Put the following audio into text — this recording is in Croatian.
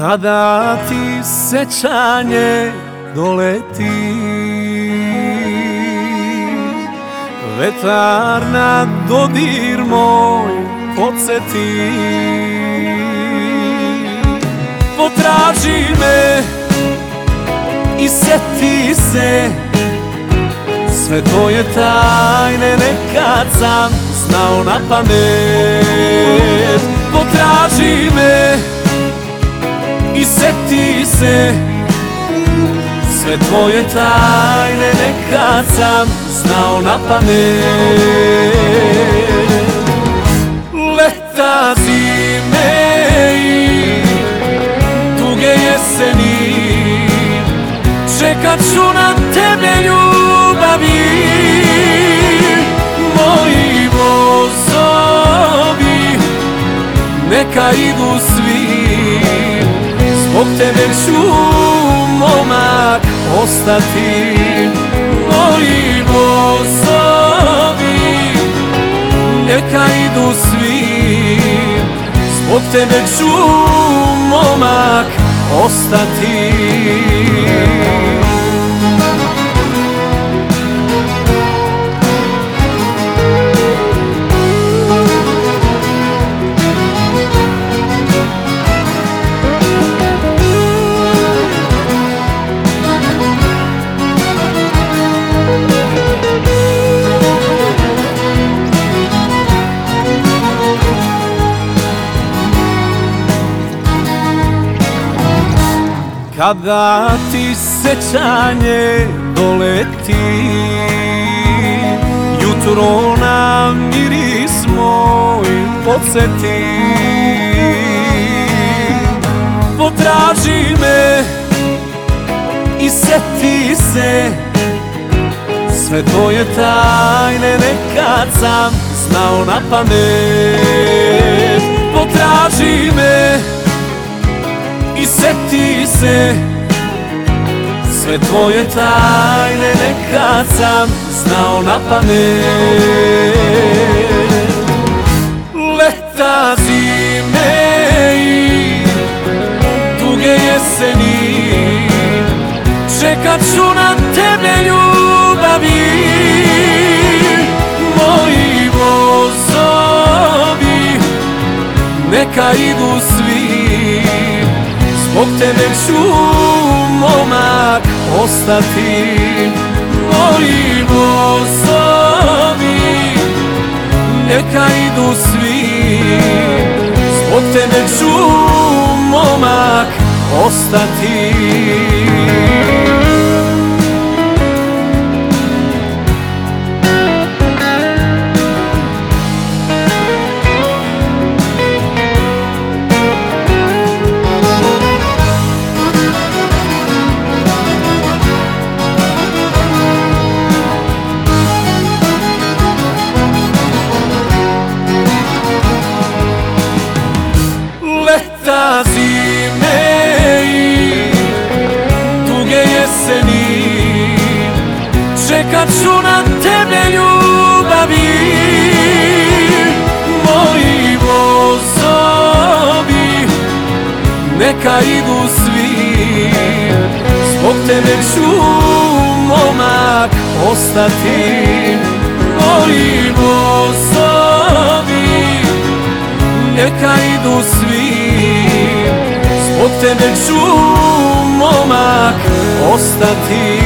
Kada ti sećanje doleti Vetar na dodir moj podsjeti. Potraži me i seti se Sve tvoje tajne nekad sam znao na pamet. Potraži me seti se Sve tvoje tajne nekad sam znao na pamet. Leta zime i tuge jeseni Čekat ću na tebe ljubavi. Moji vozovi neka idu tebe ću momak ostati Moji vozovi neka idu svi Zbog tebe ću momak ostati Kada ti sećanje doleti Jutro na miris moj podsjeti. Potraži me i seti se Sve tvoje tajne nekad sam znao na pamet i seti se Sve tvoje tajne nekad sam znao na pamet. Leta zime i tuge jeseni Čekat ću na tebe ljubavi. Moji vozovi neka idu svi Zbog tebe ću momak ostati Moji vozovi neka idu svi. Zbog tebe ću momak ostati jeseni. Čekat ću na tebe ljubavi. Moji vozovi neka idu svi. Zbog tebe ću momak ostati. Moji vozovi neka idu svi Zbog tebe ću momak ostati